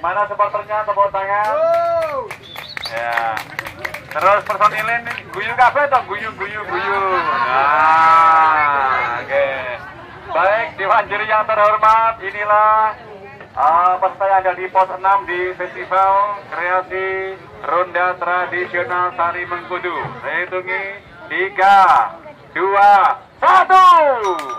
mana supporternya tepuk tangan? Wow. Ya. Terus personilin guyu kafe atau guyu guyu guyu. Nah, oke. Okay. Baik, Dewan yang terhormat, inilah uh, peserta yang ada di pos 6 di Festival Kreasi Ronda Tradisional Sari Mengkudu. Saya hitungi 3, 2, 1.